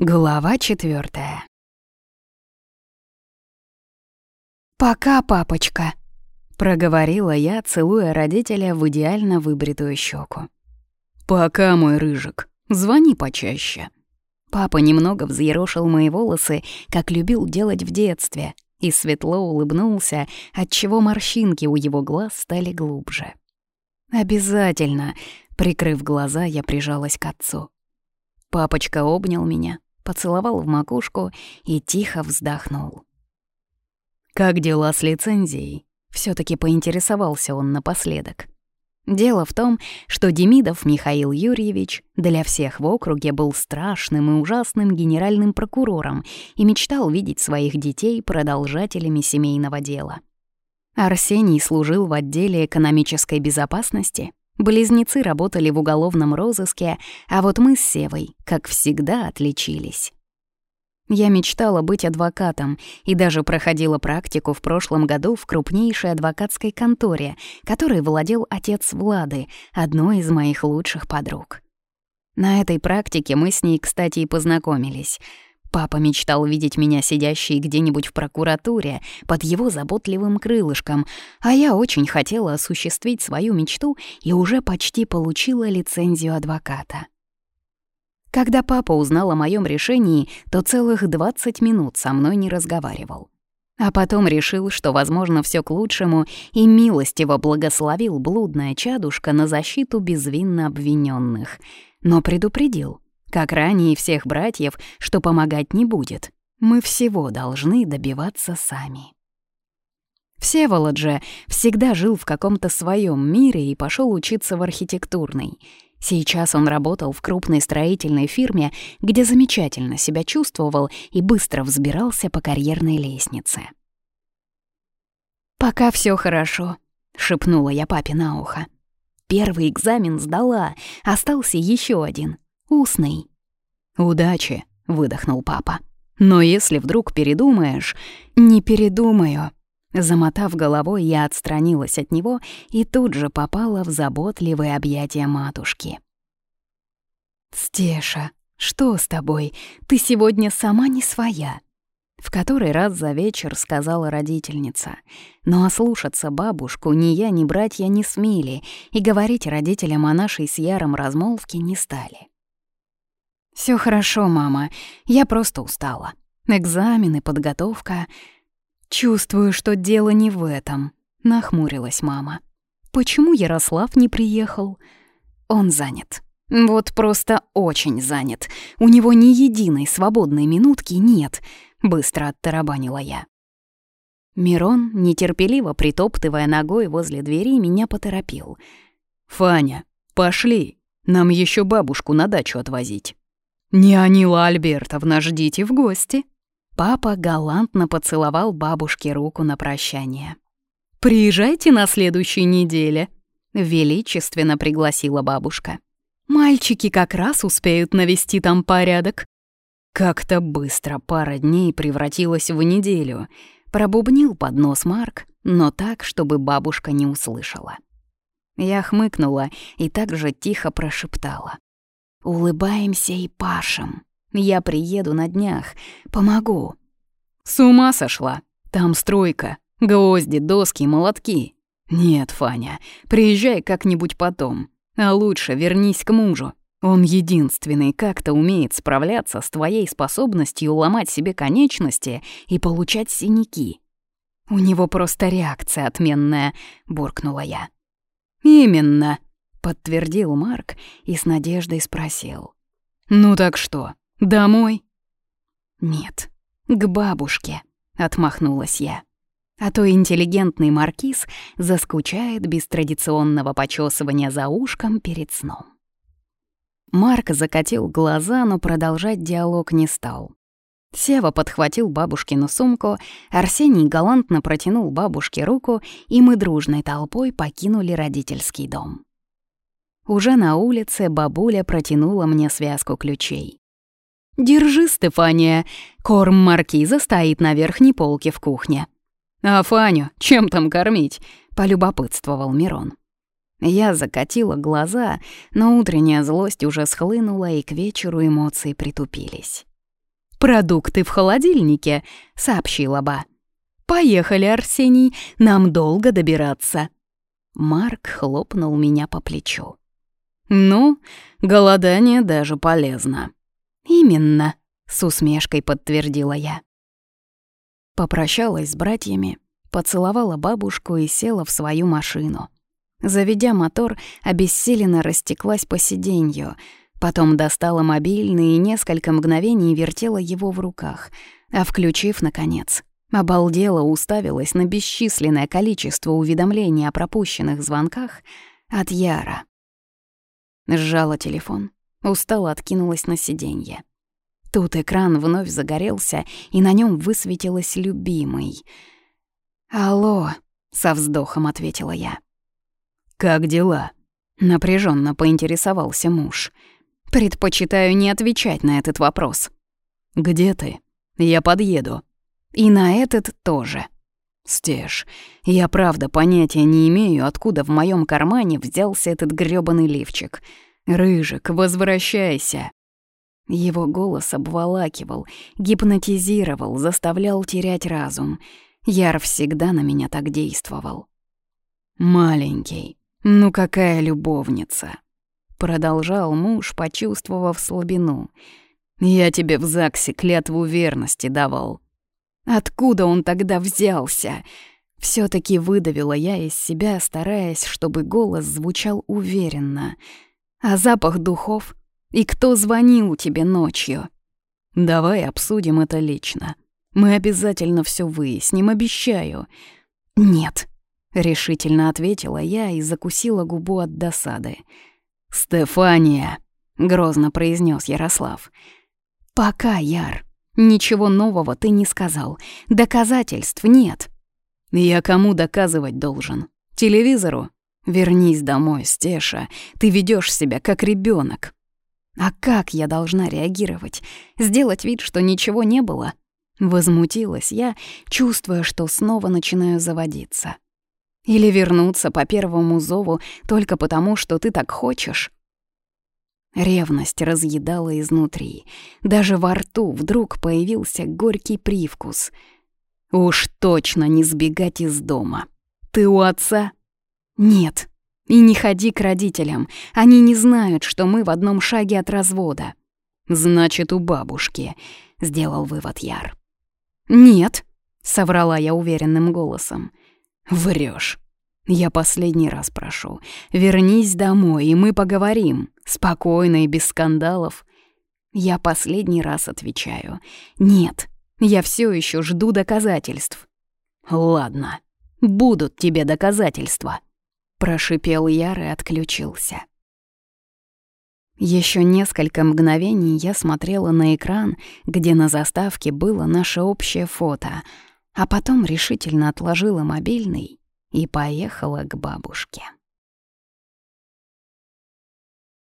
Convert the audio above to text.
Глава четвертая. «Пока, папочка», — проговорила я, целуя родителя в идеально выбритую щеку. «Пока, мой рыжик, звони почаще». Папа немного взъерошил мои волосы, как любил делать в детстве, и светло улыбнулся, отчего морщинки у его глаз стали глубже. «Обязательно», — прикрыв глаза, я прижалась к отцу. Папочка обнял меня, поцеловал в макушку и тихо вздохнул. «Как дела с лицензией?» все таки поинтересовался он напоследок. Дело в том, что Демидов Михаил Юрьевич для всех в округе был страшным и ужасным генеральным прокурором и мечтал видеть своих детей продолжателями семейного дела. Арсений служил в отделе экономической безопасности, Близнецы работали в уголовном розыске, а вот мы с Севой, как всегда, отличились. Я мечтала быть адвокатом и даже проходила практику в прошлом году в крупнейшей адвокатской конторе, которой владел отец Влады, одной из моих лучших подруг. На этой практике мы с ней, кстати, и познакомились — Папа мечтал видеть меня сидящей где-нибудь в прокуратуре под его заботливым крылышком, а я очень хотела осуществить свою мечту и уже почти получила лицензию адвоката. Когда папа узнал о моем решении, то целых 20 минут со мной не разговаривал. А потом решил, что, возможно, все к лучшему, и милостиво благословил блудная чадушка на защиту безвинно обвиненных, но предупредил — как ранее всех братьев, что помогать не будет. Мы всего должны добиваться сами. Всеволод же всегда жил в каком-то своем мире и пошел учиться в архитектурной. Сейчас он работал в крупной строительной фирме, где замечательно себя чувствовал и быстро взбирался по карьерной лестнице. «Пока все хорошо», — шепнула я папе на ухо. Первый экзамен сдала, остался еще один — Устный. «Удачи», — выдохнул папа. «Но если вдруг передумаешь...» «Не передумаю». Замотав головой, я отстранилась от него и тут же попала в заботливые объятия матушки. «Стеша, что с тобой? Ты сегодня сама не своя», — в который раз за вечер сказала родительница. Но ослушаться бабушку ни я, ни братья не смели и говорить родителям о нашей с Яром размолвке не стали. Все хорошо, мама. Я просто устала. Экзамены, подготовка. Чувствую, что дело не в этом, нахмурилась мама. Почему Ярослав не приехал? Он занят. Вот просто очень занят. У него ни единой свободной минутки нет, быстро оттарабанила я. Мирон, нетерпеливо притоптывая ногой возле двери, меня поторопил. «Фаня, пошли, нам еще бабушку на дачу отвозить». «Не Анила Альбертовна, ждите в гости!» Папа галантно поцеловал бабушке руку на прощание. «Приезжайте на следующей неделе», — величественно пригласила бабушка. «Мальчики как раз успеют навести там порядок». Как-то быстро пара дней превратилась в неделю. Пробубнил под нос Марк, но так, чтобы бабушка не услышала. Я хмыкнула и также тихо прошептала. Улыбаемся и пашем. Я приеду на днях, помогу. С ума сошла. Там стройка, гвозди, доски, молотки. Нет, Фаня, приезжай как-нибудь потом. А лучше вернись к мужу. Он единственный как-то умеет справляться с твоей способностью ломать себе конечности и получать синяки. «У него просто реакция отменная», — буркнула я. «Именно», подтвердил Марк и с надеждой спросил. «Ну так что, домой?» «Нет, к бабушке», — отмахнулась я. А то интеллигентный маркиз заскучает без традиционного почесывания за ушком перед сном. Марк закатил глаза, но продолжать диалог не стал. Сева подхватил бабушкину сумку, Арсений галантно протянул бабушке руку, и мы дружной толпой покинули родительский дом. Уже на улице бабуля протянула мне связку ключей. «Держи, Стефания, корм маркиза стоит на верхней полке в кухне». «А Фаню чем там кормить?» — полюбопытствовал Мирон. Я закатила глаза, но утренняя злость уже схлынула, и к вечеру эмоции притупились. «Продукты в холодильнике», — сообщила Ба. «Поехали, Арсений, нам долго добираться». Марк хлопнул меня по плечу. «Ну, голодание даже полезно». «Именно», — с усмешкой подтвердила я. Попрощалась с братьями, поцеловала бабушку и села в свою машину. Заведя мотор, обессиленно растеклась по сиденью, потом достала мобильный и несколько мгновений вертела его в руках, а включив, наконец, обалдела уставилась на бесчисленное количество уведомлений о пропущенных звонках от Яра. Сжала телефон, устало откинулась на сиденье. Тут экран вновь загорелся, и на нем высветилось «любимый». «Алло», — со вздохом ответила я. «Как дела?» — напряженно поинтересовался муж. «Предпочитаю не отвечать на этот вопрос». «Где ты? Я подъеду». «И на этот тоже». «Стеж, я правда понятия не имею, откуда в моем кармане взялся этот грёбаный лифчик. Рыжик, возвращайся!» Его голос обволакивал, гипнотизировал, заставлял терять разум. Яр всегда на меня так действовал. «Маленький, ну какая любовница!» Продолжал муж, почувствовав слабину. «Я тебе в ЗАГСе клятву верности давал. Откуда он тогда взялся? все таки выдавила я из себя, стараясь, чтобы голос звучал уверенно. А запах духов? И кто звонил тебе ночью? Давай обсудим это лично. Мы обязательно все выясним, обещаю. Нет, решительно ответила я и закусила губу от досады. Стефания, грозно произнес Ярослав. Пока, Яр. Ничего нового ты не сказал. Доказательств нет. Я кому доказывать должен? Телевизору? Вернись домой, Стеша. Ты ведешь себя как ребенок. А как я должна реагировать? Сделать вид, что ничего не было? Возмутилась я, чувствуя, что снова начинаю заводиться. Или вернуться по первому зову только потому, что ты так хочешь? Ревность разъедала изнутри. Даже во рту вдруг появился горький привкус. «Уж точно не сбегать из дома. Ты у отца?» «Нет. И не ходи к родителям. Они не знают, что мы в одном шаге от развода». «Значит, у бабушки», — сделал вывод Яр. «Нет», — соврала я уверенным голосом. Врешь. Я последний раз прошу. Вернись домой, и мы поговорим. Спокойно и без скандалов. Я последний раз отвечаю. Нет, я все еще жду доказательств. Ладно, будут тебе доказательства. Прошипел Яр и отключился. Еще несколько мгновений я смотрела на экран, где на заставке было наше общее фото, а потом решительно отложила мобильный и поехала к бабушке.